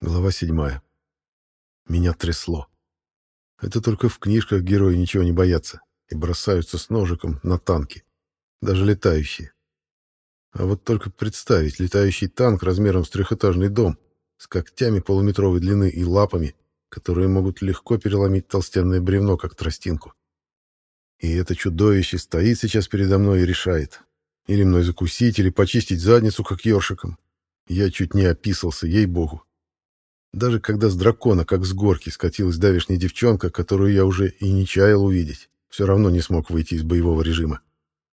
Глава седьмая. Меня трясло. Это только в книжках герои ничего не боятся и бросаются с ножиком на танки, даже летающие. А вот только представить летающий танк размером с трехэтажный дом, с когтями полуметровой длины и лапами, которые могут легко переломить толстенное бревно, как тростинку. И это чудовище стоит сейчас передо мной и решает. Или мной закусить, или почистить задницу, как ёршиком. Я чуть не описался, ей-богу. Даже когда с дракона, как с горки, скатилась давешняя девчонка, которую я уже и не чаял увидеть, все равно не смог выйти из боевого режима.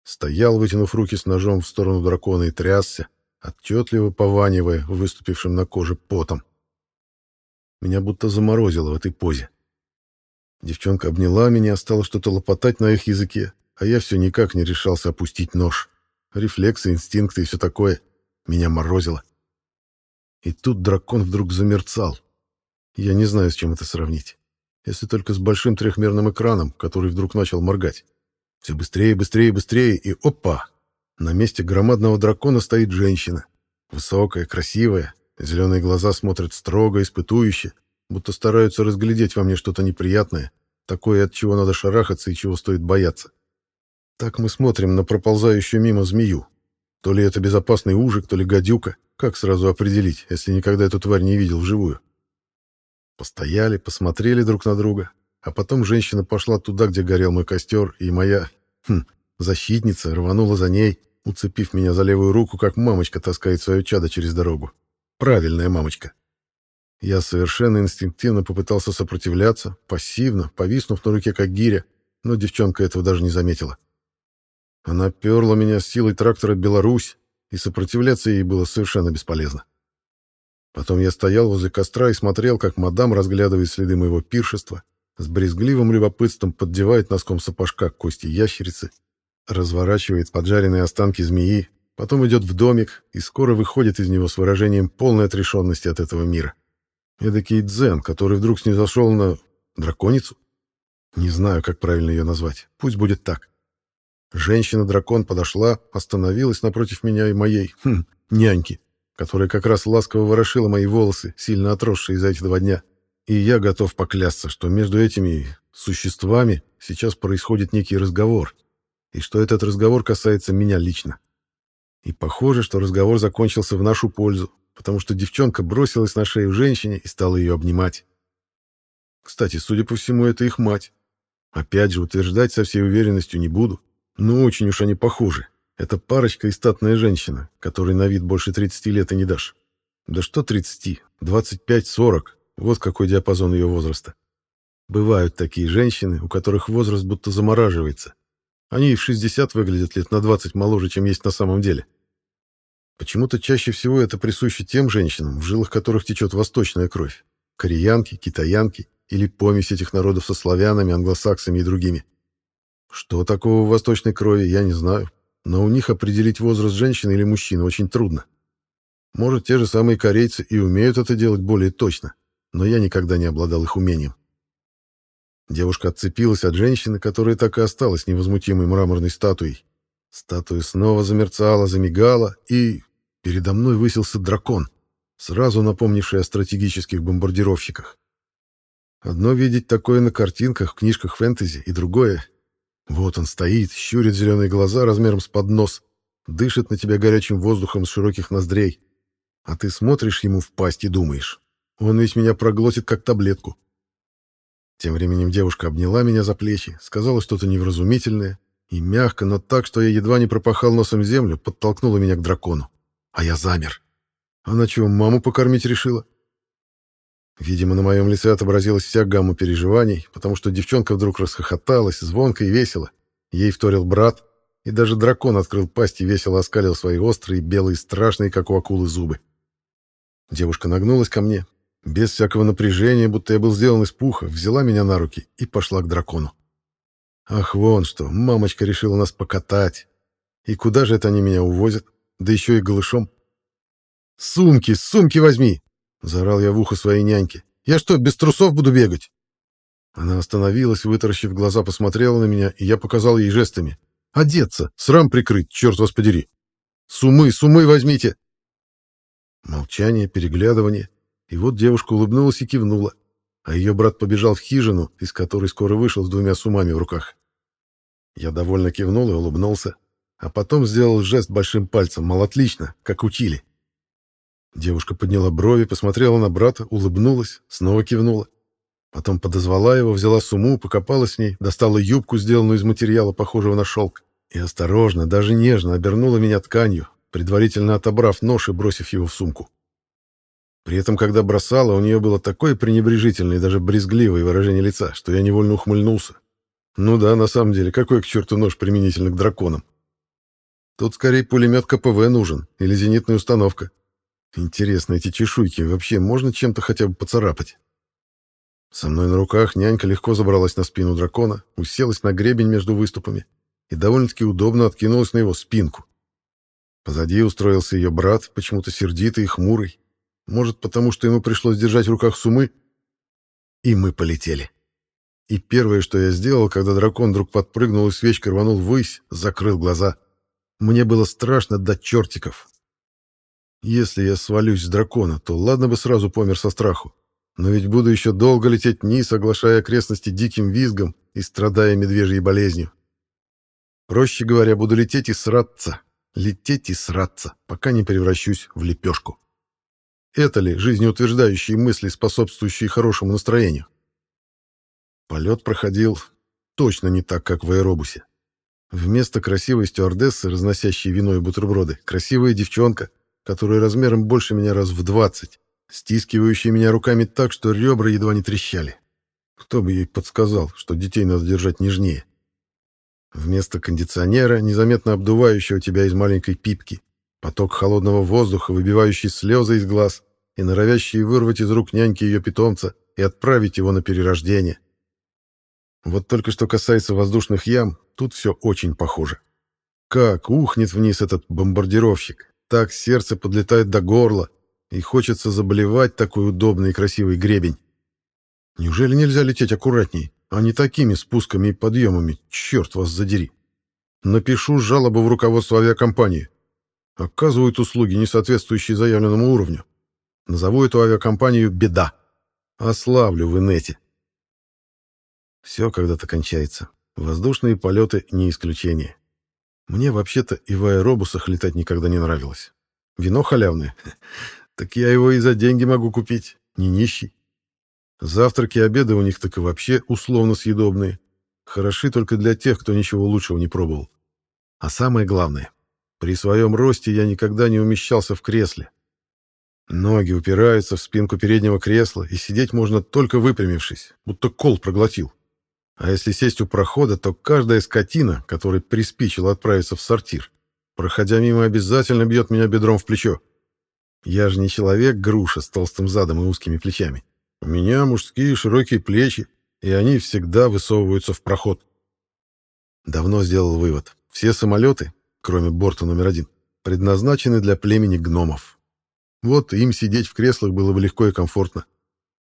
Стоял, вытянув руки с ножом в сторону дракона и трясся, отчетливо пованивая выступившим на коже потом. Меня будто заморозило в этой позе. Девчонка обняла меня, стала что-то лопотать на их языке, а я все никак не решался опустить нож. Рефлексы, инстинкты и все такое. Меня морозило. И тут дракон вдруг замерцал. Я не знаю, с чем это сравнить. Если только с большим трехмерным экраном, который вдруг начал моргать. Все быстрее, быстрее, быстрее, и опа! На месте громадного дракона стоит женщина. Высокая, красивая, зеленые глаза смотрят строго, испытующе, будто стараются разглядеть во мне что-то неприятное, такое, от чего надо шарахаться и чего стоит бояться. Так мы смотрим на проползающую мимо змею. То ли это безопасный ужик, то ли гадюка. Как сразу определить, если никогда эту тварь не видел вживую? Постояли, посмотрели друг на друга, а потом женщина пошла туда, где горел мой костер, и моя хм, защитница рванула за ней, уцепив меня за левую руку, как мамочка таскает свое чадо через дорогу. Правильная мамочка. Я совершенно инстинктивно попытался сопротивляться, пассивно, повиснув на руке, как гиря, но девчонка этого даже не заметила. Она перла меня с силой трактора «Беларусь», и сопротивляться ей было совершенно бесполезно. Потом я стоял возле костра и смотрел, как мадам разглядывает следы моего пиршества, с брезгливым любопытством поддевает носком сапожка кости ящерицы, разворачивает поджаренные останки змеи, потом идет в домик и скоро выходит из него с выражением полной отрешенности от этого мира. Эдакий дзен, который вдруг снизошел на... драконицу? Не знаю, как правильно ее назвать. Пусть будет так. Женщина-дракон подошла, остановилась напротив меня и моей, хм, няньки, которая как раз ласково ворошила мои волосы, сильно отросшие за эти два дня. И я готов поклясться, что между этими существами сейчас происходит некий разговор, и что этот разговор касается меня лично. И похоже, что разговор закончился в нашу пользу, потому что девчонка бросилась на шею женщине и стала ее обнимать. Кстати, судя по всему, это их мать. Опять же, утверждать со всей уверенностью не буду. Ну, очень уж они похожи. Это парочка и статная женщина, которой на вид больше 30 лет и не дашь. Да что 30? 25-40. Вот какой диапазон ее возраста. Бывают такие женщины, у которых возраст будто замораживается. Они и в 60 выглядят лет на 20 моложе, чем есть на самом деле. Почему-то чаще всего это присуще тем женщинам, в жилах которых течет восточная кровь. Кореянки, китаянки или помесь этих народов со славянами, англосаксами и другими. Что такого в восточной крови, я не знаю, но у них определить возраст женщины или мужчины очень трудно. Может, те же самые корейцы и умеют это делать более точно, но я никогда не обладал их умением. Девушка отцепилась от женщины, которая так и осталась невозмутимой мраморной статуей. Статуя снова замерцала, замигала, и передо мной высился дракон, сразу напомнивший о стратегических бомбардировщиках. Одно видеть такое на картинках, в книжках фэнтези, и другое вот он стоит, щурит зеленые глаза размером с поднос, дышит на тебя горячим воздухом с широких ноздрей. А ты смотришь ему в пасть и думаешь, он ведь меня проглотит как таблетку. Тем временем девушка обняла меня за плечи, сказала что-то невразумительное и мягко, но так, что я едва не пропахал носом землю, подтолкнула меня к дракону. А я замер. Она чего, маму покормить решила? Видимо, на моем лице отобразилась вся гамма переживаний, потому что девчонка вдруг расхохоталась, звонко и весело. Ей вторил брат, и даже дракон открыл пасть и весело оскалил свои острые, белые, страшные, как у акулы, зубы. Девушка нагнулась ко мне, без всякого напряжения, будто я был сделан из пуха, взяла меня на руки и пошла к дракону. Ах, вон что, мамочка решила нас покатать. И куда же это они меня увозят? Да еще и голышом. «Сумки, сумки возьми!» — заорал я в ухо своей няньке. «Я что, без трусов буду бегать?» Она остановилась, вытаращив глаза, посмотрела на меня, и я показал ей жестами. «Одеться! Срам прикрыть, черт вас подери! Сумы, сумы возьмите!» Молчание, переглядывание. И вот девушка улыбнулась и кивнула, а ее брат побежал в хижину, из которой скоро вышел с двумя сумами в руках. Я довольно кивнул и улыбнулся, а потом сделал жест большим пальцем, мол, отлично, как учили. Девушка подняла брови, посмотрела на брата, улыбнулась, снова кивнула. Потом подозвала его, взяла сумму, покопалась с ней, достала юбку, сделанную из материала, похожего на шелк, и осторожно, даже нежно обернула меня тканью, предварительно отобрав нож и бросив его в сумку. При этом, когда бросала, у нее было такое пренебрежительное и даже брезгливое выражение лица, что я невольно ухмыльнулся. Ну да, на самом деле, какой к черту нож применительно к драконам? Тут скорее пулемет КПВ нужен или зенитная установка. Интересно, эти чешуйки вообще можно чем-то хотя бы поцарапать? Со мной на руках нянька легко забралась на спину дракона, уселась на гребень между выступами и довольно-таки удобно откинулась на его спинку. Позади устроился ее брат, почему-то сердитый и хмурый. Может, потому что ему пришлось держать в руках сумы? И мы полетели. И первое, что я сделал, когда дракон вдруг подпрыгнул и свечкой рванул ввысь, закрыл глаза. Мне было страшно до чертиков. Если я свалюсь с дракона, то ладно бы сразу помер со страху. Но ведь буду еще долго лететь вниз, оглашая окрестности диким визгом и страдая медвежьей болезнью. Проще говоря, буду лететь и сраться, лететь и сраться, пока не превращусь в лепешку. Это ли жизнеутверждающие мысли, способствующие хорошему настроению? Полет проходил точно не так, как в аэробусе. Вместо красивой стюардессы, разносящей вино и бутерброды, красивая девчонка, которая размером больше меня раз в двадцать, стискивающая меня руками так, что ребра едва не трещали. Кто бы ей подсказал, что детей надо держать нежнее? Вместо кондиционера, незаметно обдувающего тебя из маленькой пипки, поток холодного воздуха, выбивающий слезы из глаз и норовящий вырвать из рук няньки ее питомца и отправить его на перерождение. Вот только что касается воздушных ям, тут все очень похоже. Как ухнет вниз этот бомбардировщик, так сердце подлетает до горла, и хочется заболевать такой удобный и красивый гребень. Неужели нельзя лететь аккуратней? а не такими спусками и подъемами, черт вас задери. Напишу жалобу в руководство авиакомпании. Оказывают услуги, не соответствующие заявленному уровню. Назову эту авиакомпанию «Беда». Ославлю в инете. Все когда-то кончается. Воздушные полеты не исключение. Мне вообще-то и в аэробусах летать никогда не нравилось. Вино халявное. Так я его и за деньги могу купить. Не нищий. Завтраки и обеды у них так и вообще условно съедобные. Хороши только для тех, кто ничего лучшего не пробовал. А самое главное, при своем росте я никогда не умещался в кресле. Ноги упираются в спинку переднего кресла, и сидеть можно только выпрямившись, будто кол проглотил. А если сесть у прохода, то каждая скотина, которой приспичила отправиться в сортир, проходя мимо, обязательно бьет меня бедром в плечо. Я же не человек-груша с толстым задом и узкими плечами. У меня мужские широкие плечи, и они всегда высовываются в проход. Давно сделал вывод. Все самолеты, кроме борта номер один, предназначены для племени гномов. Вот им сидеть в креслах было бы легко и комфортно.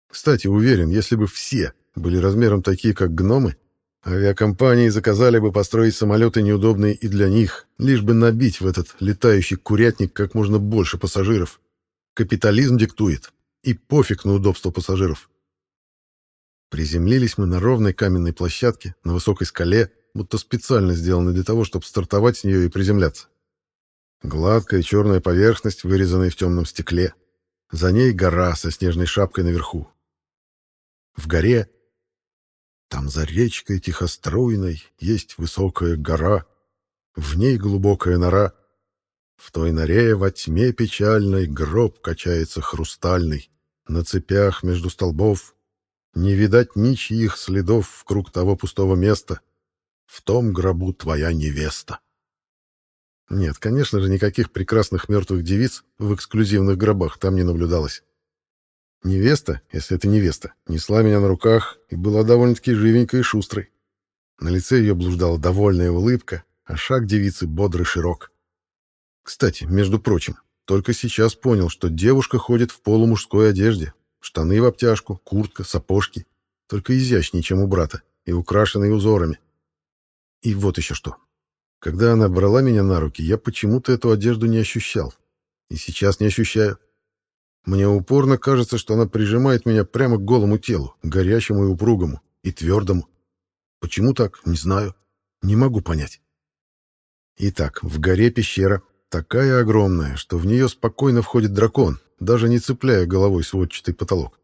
Кстати, уверен, если бы все были размером такие, как гномы, авиакомпании заказали бы построить самолеты неудобные и для них, лишь бы набить в этот летающий курятник как можно больше пассажиров. Капитализм диктует. И пофиг на удобство пассажиров. Приземлились мы на ровной каменной площадке, на высокой скале, будто специально сделанной для того, чтобы стартовать с нее и приземляться. Гладкая черная поверхность, вырезанная в темном стекле. За ней гора со снежной шапкой наверху. В горе, там за речкой тихоструйной, есть высокая гора. В ней глубокая нора. В той норе во тьме печальной гроб качается хрустальный. На цепях между столбов не видать ничьих следов в круг того пустого места. В том гробу твоя невеста. Нет, конечно же, никаких прекрасных мертвых девиц в эксклюзивных гробах там не наблюдалось. Невеста, если это невеста, несла меня на руках и была довольно-таки живенькой и шустрой. На лице ее блуждала довольная улыбка, а шаг девицы бодрый широк. Кстати, между прочим, только сейчас понял, что девушка ходит в полумужской одежде. Штаны в обтяжку, куртка, сапожки. Только изящнее, чем у брата, и украшенные узорами. И вот еще что. Когда она брала меня на руки, я почему-то эту одежду не ощущал. И сейчас не ощущаю. Мне упорно кажется, что она прижимает меня прямо к голому телу, горячему и упругому, и твердому. Почему так, не знаю. Не могу понять. Итак, в горе пещера, такая огромная, что в нее спокойно входит дракон, даже не цепляя головой сводчатый потолок.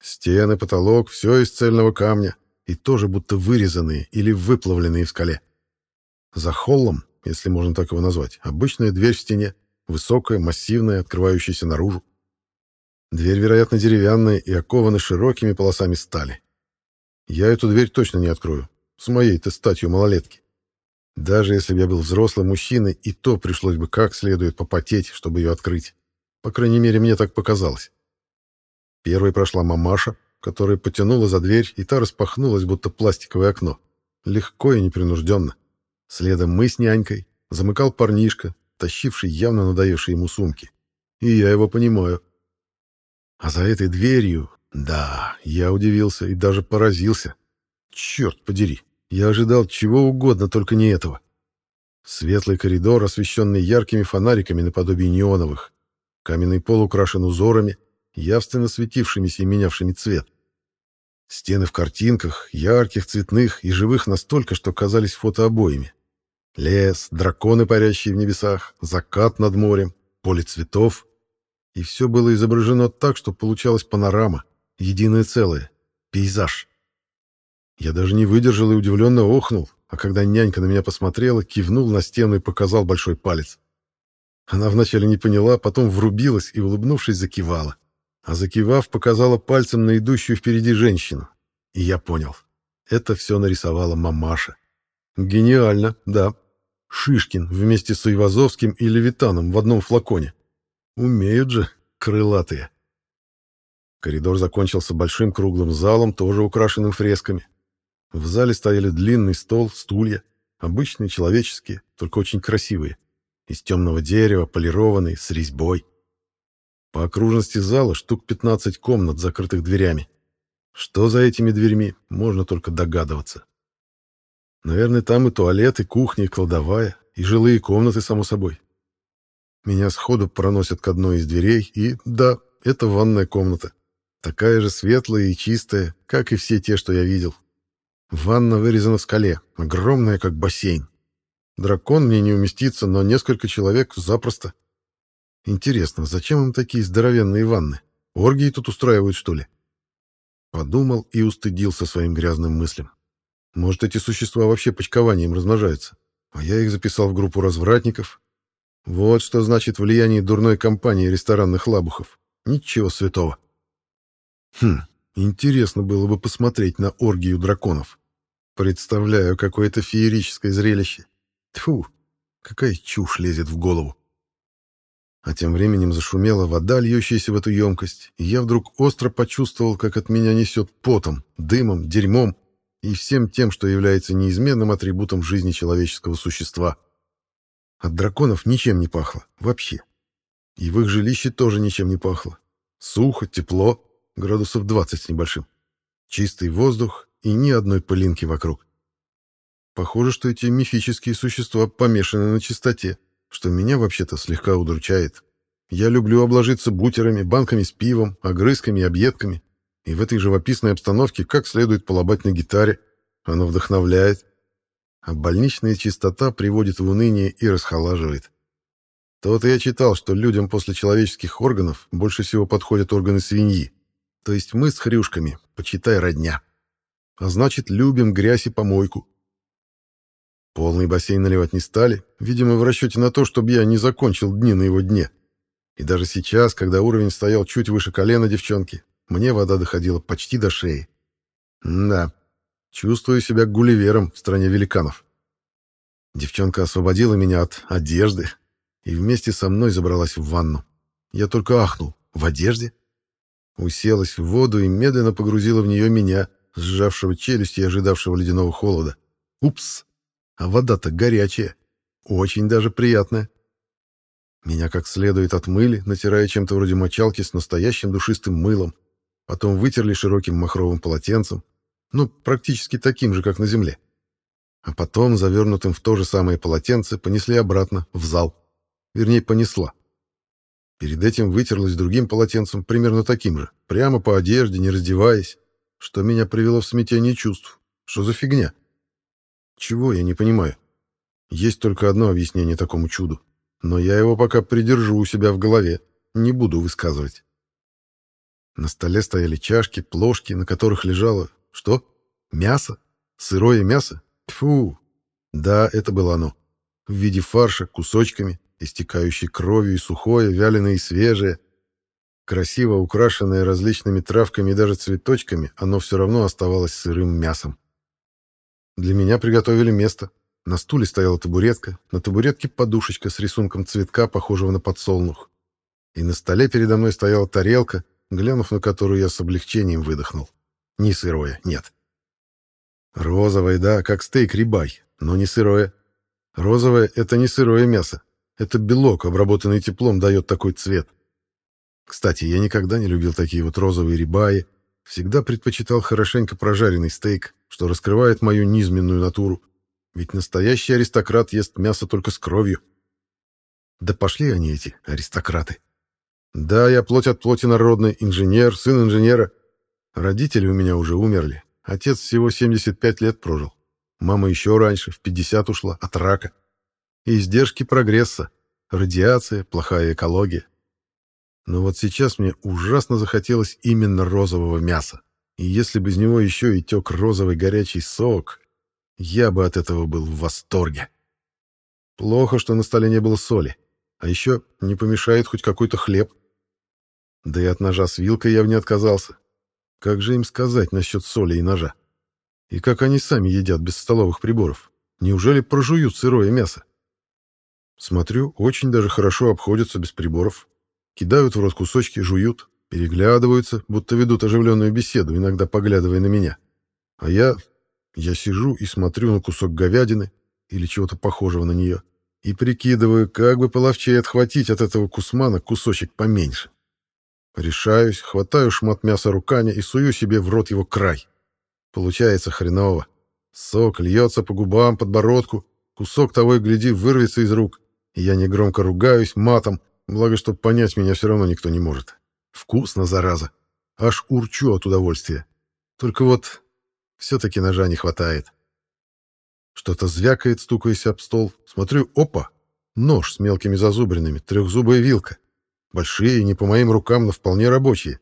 Стены, потолок — все из цельного камня, и тоже будто вырезанные или выплавленные в скале. За холлом, если можно так его назвать, обычная дверь в стене, высокая, массивная, открывающаяся наружу. Дверь, вероятно, деревянная и окована широкими полосами стали. Я эту дверь точно не открою, с моей-то статью малолетки. Даже если бы я был взрослым мужчиной, и то пришлось бы как следует попотеть, чтобы ее открыть. По крайней мере, мне так показалось. Первой прошла мамаша, которая потянула за дверь, и та распахнулась, будто пластиковое окно. Легко и непринужденно. Следом мы с нянькой. Замыкал парнишка, тащивший явно надоевшие ему сумки. И я его понимаю. А за этой дверью, да, я удивился и даже поразился. Черт подери, я ожидал чего угодно, только не этого. Светлый коридор, освещенный яркими фонариками наподобие неоновых. Каменный пол украшен узорами, явственно светившимися и менявшими цвет. Стены в картинках, ярких, цветных и живых настолько, что казались фотообоями. Лес, драконы, парящие в небесах, закат над морем, поле цветов. И все было изображено так, что получалась панорама, единое целое, пейзаж. Я даже не выдержал и удивленно охнул, а когда нянька на меня посмотрела, кивнул на стену и показал большой палец. Она вначале не поняла, потом врубилась и, улыбнувшись, закивала а закивав, показала пальцем на идущую впереди женщину. И я понял. Это все нарисовала мамаша. Гениально, да. Шишкин вместе с Ивазовским и Левитаном в одном флаконе. Умеют же крылатые. Коридор закончился большим круглым залом, тоже украшенным фресками. В зале стояли длинный стол, стулья, обычные человеческие, только очень красивые, из темного дерева, полированные, с резьбой. По окружности зала штук 15 комнат, закрытых дверями. Что за этими дверьми, можно только догадываться. Наверное, там и туалет, и кухня, и кладовая, и жилые комнаты, само собой. Меня сходу проносят к одной из дверей, и, да, это ванная комната. Такая же светлая и чистая, как и все те, что я видел. Ванна вырезана в скале, огромная, как бассейн. Дракон мне не уместится, но несколько человек запросто. Интересно, зачем им такие здоровенные ванны? Оргии тут устраивают, что ли? Подумал и устыдился своим грязным мыслям. Может, эти существа вообще почкованием размножаются? А я их записал в группу развратников. Вот что значит влияние дурной компании ресторанных лабухов. Ничего святого. Хм, интересно было бы посмотреть на оргию драконов. Представляю какое-то феерическое зрелище. Тьфу, какая чушь лезет в голову. А тем временем зашумела вода, льющаяся в эту емкость, и я вдруг остро почувствовал, как от меня несет потом, дымом, дерьмом и всем тем, что является неизменным атрибутом жизни человеческого существа. От драконов ничем не пахло, вообще. И в их жилище тоже ничем не пахло. Сухо, тепло, градусов 20 с небольшим. Чистый воздух и ни одной пылинки вокруг. Похоже, что эти мифические существа помешаны на чистоте что меня вообще-то слегка удручает. Я люблю обложиться бутерами, банками с пивом, огрызками и объедками. И в этой живописной обстановке как следует полобать на гитаре. Оно вдохновляет. А больничная чистота приводит в уныние и расхолаживает. То-то я читал, что людям после человеческих органов больше всего подходят органы свиньи. То есть мы с хрюшками, почитай, родня. А значит, любим грязь и помойку. Полный бассейн наливать не стали, видимо, в расчете на то, чтобы я не закончил дни на его дне. И даже сейчас, когда уровень стоял чуть выше колена девчонки, мне вода доходила почти до шеи. да, чувствую себя гулливером в стране великанов. Девчонка освободила меня от одежды и вместе со мной забралась в ванну. Я только ахнул. В одежде? Уселась в воду и медленно погрузила в нее меня, сжавшего челюсть и ожидавшего ледяного холода. Упс! А вода-то горячая. Очень даже приятная. Меня как следует отмыли, натирая чем-то вроде мочалки с настоящим душистым мылом. Потом вытерли широким махровым полотенцем. Ну, практически таким же, как на земле. А потом, завернутым в то же самое полотенце, понесли обратно, в зал. Вернее, понесла. Перед этим вытерлась другим полотенцем, примерно таким же, прямо по одежде, не раздеваясь, что меня привело в смятение чувств. Что за фигня? Чего, я не понимаю. Есть только одно объяснение такому чуду, но я его пока придержу у себя в голове, не буду высказывать. На столе стояли чашки, плошки, на которых лежало... Что? Мясо? Сырое мясо? Тьфу! Да, это было оно. В виде фарша, кусочками, истекающей кровью и сухое, вяленое и свежее. Красиво украшенное различными травками и даже цветочками, оно все равно оставалось сырым мясом. Для меня приготовили место. На стуле стояла табуретка, на табуретке подушечка с рисунком цветка, похожего на подсолнух. И на столе передо мной стояла тарелка, глянув на которую я с облегчением выдохнул. Не сырое, нет. Розовое, да, как стейк рибай, но не сырое. Розовое — это не сырое мясо. Это белок, обработанный теплом, дает такой цвет. Кстати, я никогда не любил такие вот розовые рибаи, всегда предпочитал хорошенько прожаренный стейк, что раскрывает мою низменную натуру. Ведь настоящий аристократ ест мясо только с кровью. Да пошли они, эти аристократы. Да, я плоть от плоти народный, инженер, сын инженера. Родители у меня уже умерли. Отец всего 75 лет прожил. Мама еще раньше, в 50 ушла, от рака. И издержки прогресса. Радиация, плохая экология. Но вот сейчас мне ужасно захотелось именно розового мяса. И если бы из него еще и тек розовый горячий сок, я бы от этого был в восторге. Плохо, что на столе не было соли. А еще не помешает хоть какой-то хлеб. Да и от ножа с вилкой я бы не отказался. Как же им сказать насчет соли и ножа? И как они сами едят без столовых приборов? Неужели прожуют сырое мясо? Смотрю, очень даже хорошо обходятся без приборов. Кидают в рот кусочки, жуют, переглядываются, будто ведут оживленную беседу, иногда поглядывая на меня. А я... я сижу и смотрю на кусок говядины или чего-то похожего на нее и прикидываю, как бы половчей отхватить от этого кусмана кусочек поменьше. Решаюсь, хватаю шмат мяса руками и сую себе в рот его край. Получается хреново. Сок льется по губам, подбородку, кусок того и гляди вырвется из рук, и я негромко ругаюсь матом, благо, что понять меня все равно никто не может. Вкусно, зараза. Аж урчу от удовольствия. Только вот все-таки ножа не хватает. Что-то звякает, стукаясь об стол. Смотрю, опа, нож с мелкими зазубринами, трехзубая вилка. Большие, не по моим рукам, но вполне рабочие.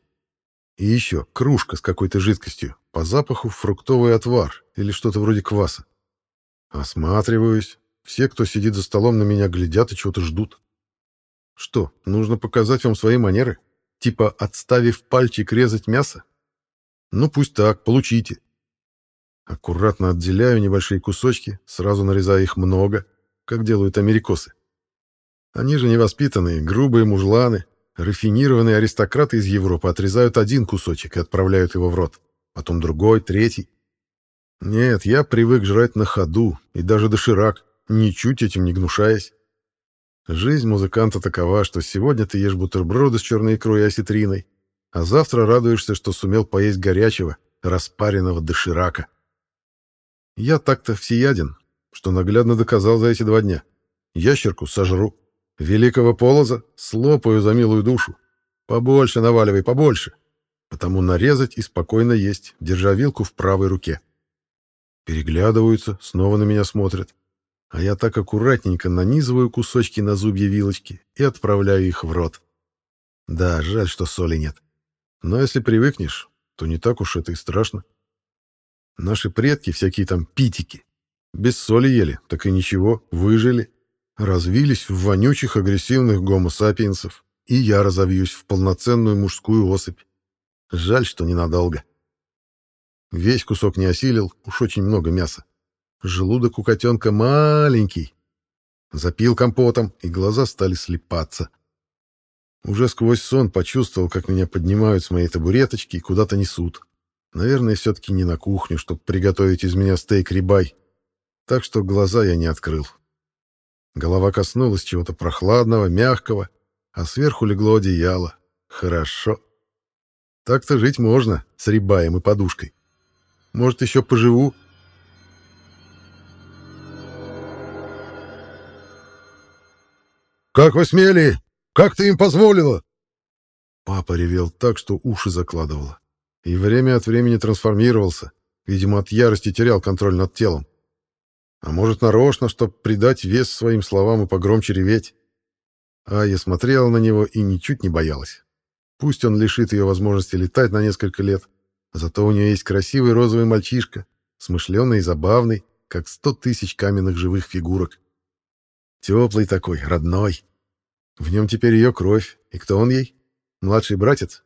И еще кружка с какой-то жидкостью. По запаху фруктовый отвар или что-то вроде кваса. Осматриваюсь. Все, кто сидит за столом, на меня глядят и чего-то ждут. Что, нужно показать вам свои манеры? Типа, отставив пальчик, резать мясо? Ну, пусть так, получите. Аккуратно отделяю небольшие кусочки, сразу нарезая их много, как делают америкосы. Они же невоспитанные, грубые мужланы, рафинированные аристократы из Европы отрезают один кусочек и отправляют его в рот, потом другой, третий. Нет, я привык жрать на ходу и даже доширак, ничуть этим не гнушаясь. Жизнь музыканта такова, что сегодня ты ешь бутерброды с черной икрой и осетриной, а завтра радуешься, что сумел поесть горячего, распаренного доширака. Я так-то всеяден, что наглядно доказал за эти два дня. Ящерку сожру, Великого полоза слопаю за милую душу. Побольше наваливай, побольше. Потому нарезать и спокойно есть, держа вилку в правой руке. Переглядываются, снова на меня смотрят. А я так аккуратненько нанизываю кусочки на зубья вилочки и отправляю их в рот. Да, жаль, что соли нет. Но если привыкнешь, то не так уж это и страшно. Наши предки, всякие там питики, без соли ели, так и ничего, выжили развились в вонючих агрессивных гомо-сапиенсов, и я разовьюсь в полноценную мужскую особь. Жаль, что ненадолго. Весь кусок не осилил, уж очень много мяса. Желудок у котенка маленький. Запил компотом, и глаза стали слепаться. Уже сквозь сон почувствовал, как меня поднимают с моей табуреточки и куда-то несут. Наверное, все-таки не на кухню, чтобы приготовить из меня стейк-рибай. Так что глаза я не открыл. Голова коснулась чего-то прохладного, мягкого, а сверху легло одеяло. Хорошо. Так-то жить можно с рибаем и подушкой. Может, еще поживу. «Как вы смели? Как ты им позволила?» Папа ревел так, что уши закладывало. И время от времени трансформировался. Видимо, от ярости терял контроль над телом. А может, нарочно, чтобы придать вес своим словам и погромче реветь. А я смотрела на него и ничуть не боялась. Пусть он лишит ее возможности летать на несколько лет, зато у нее есть красивый розовый мальчишка, смышленый и забавный, как сто тысяч каменных живых фигурок. Теплый такой, родной. В нем теперь ее кровь. И кто он ей? Младший братец?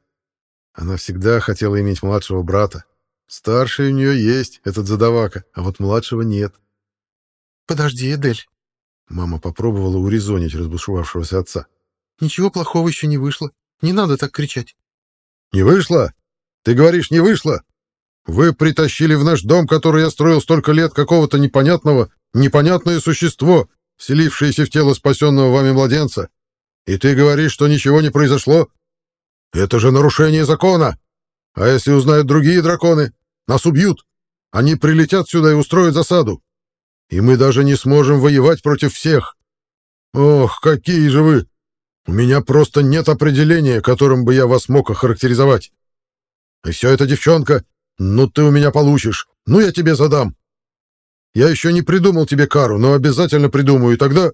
Она всегда хотела иметь младшего брата. Старший у нее есть, этот задавака, а вот младшего нет. «Подожди, Эдель». Мама попробовала урезонить разбушевавшегося отца. «Ничего плохого еще не вышло. Не надо так кричать». «Не вышло? Ты говоришь, не вышло? Вы притащили в наш дом, который я строил столько лет, какого-то непонятного, непонятное существо, вселившееся в тело спасенного вами младенца. И ты говоришь, что ничего не произошло? Это же нарушение закона. А если узнают другие драконы? Нас убьют. Они прилетят сюда и устроят засаду. И мы даже не сможем воевать против всех. Ох, какие же вы! У меня просто нет определения, которым бы я вас мог охарактеризовать. И все это, девчонка, ну ты у меня получишь, ну я тебе задам. Я еще не придумал тебе кару, но обязательно придумаю, и тогда...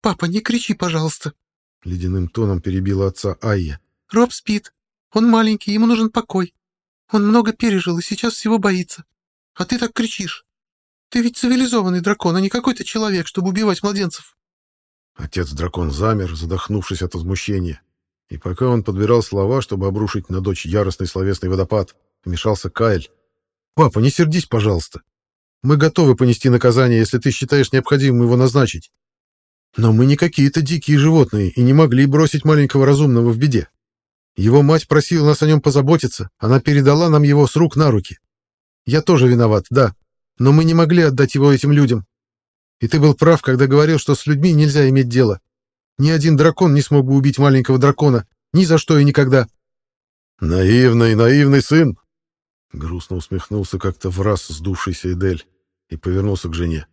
Папа, не кричи, пожалуйста. Ледяным тоном перебила отца Айя. Роб спит. Он маленький, ему нужен покой. Он много пережил и сейчас всего боится. А ты так кричишь. Ты ведь цивилизованный дракон, а не какой-то человек, чтобы убивать младенцев. Отец-дракон замер, задохнувшись от возмущения. И пока он подбирал слова, чтобы обрушить на дочь яростный словесный водопад, вмешался Кайль. «Папа, не сердись, пожалуйста. Мы готовы понести наказание, если ты считаешь необходимым его назначить. Но мы не какие-то дикие животные и не могли бросить маленького разумного в беде. Его мать просила нас о нем позаботиться, она передала нам его с рук на руки. Я тоже виноват, да, но мы не могли отдать его этим людям. И ты был прав, когда говорил, что с людьми нельзя иметь дело. Ни один дракон не смог бы убить маленького дракона, ни за что и никогда. Наивный, наивный сын, грустно усмехнулся как-то в раз сдувшийся Эдель и повернулся к жене.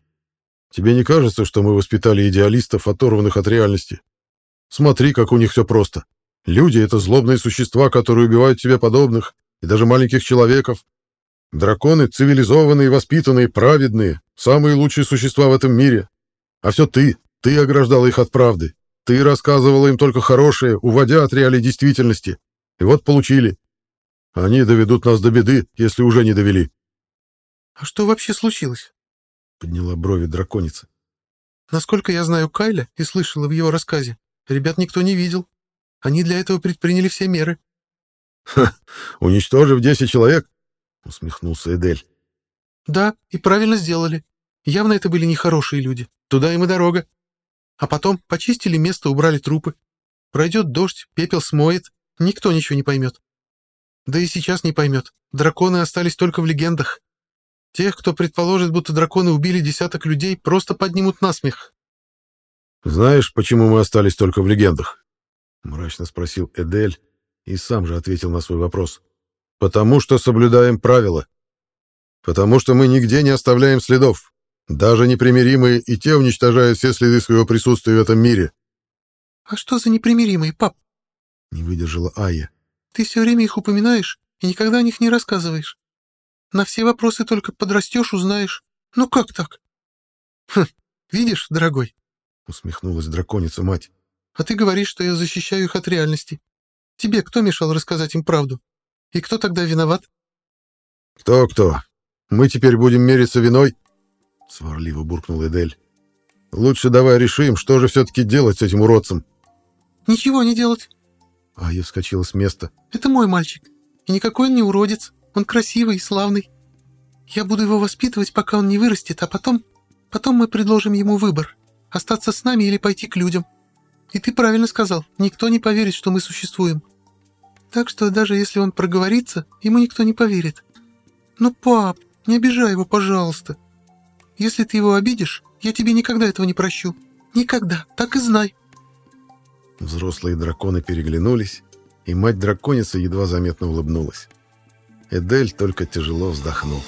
Тебе не кажется, что мы воспитали идеалистов, оторванных от реальности? Смотри, как у них все просто. Люди — это злобные существа, которые убивают себе подобных, и даже маленьких человеков. Драконы — цивилизованные, воспитанные, праведные, самые лучшие существа в этом мире. А все ты, ты ограждала их от правды. Ты рассказывала им только хорошее, уводя от реалий действительности. И вот получили. Они доведут нас до беды, если уже не довели. — А что вообще случилось? — подняла брови драконица. — Насколько я знаю Кайля и слышала в его рассказе, ребят никто не видел. Они для этого предприняли все меры. — уничтожив десять человек? — усмехнулся Эдель. «Да, и правильно сделали. Явно это были нехорошие люди. Туда им и дорога. А потом почистили место, убрали трупы. Пройдет дождь, пепел смоет, никто ничего не поймет. Да и сейчас не поймет. Драконы остались только в легендах. Тех, кто предположит, будто драконы убили десяток людей, просто поднимут насмех. «Знаешь, почему мы остались только в легендах?» — мрачно спросил Эдель и сам же ответил на свой вопрос. Потому что соблюдаем правила. Потому что мы нигде не оставляем следов. Даже непримиримые и те уничтожают все следы своего присутствия в этом мире. — А что за непримиримые, пап? — не выдержала Ая. — Ты все время их упоминаешь и никогда о них не рассказываешь. На все вопросы только подрастешь, узнаешь. Ну как так? — Хм, видишь, дорогой? — усмехнулась драконица-мать. — А ты говоришь, что я защищаю их от реальности. Тебе кто мешал рассказать им правду? И кто тогда виноват? Кто-кто? Мы теперь будем мериться виной? Сварливо буркнул Эдель. Лучше давай решим, что же все-таки делать с этим уродцем. Ничего не делать. А я вскочила с места. Это мой мальчик. И никакой он не уродец. Он красивый и славный. Я буду его воспитывать, пока он не вырастет, а потом... Потом мы предложим ему выбор. Остаться с нами или пойти к людям. И ты правильно сказал. Никто не поверит, что мы существуем. Так что даже если он проговорится, ему никто не поверит. Ну, пап, не обижай его, пожалуйста. Если ты его обидишь, я тебе никогда этого не прощу. Никогда, так и знай. Взрослые драконы переглянулись, и мать драконицы едва заметно улыбнулась. Эдель только тяжело вздохнул.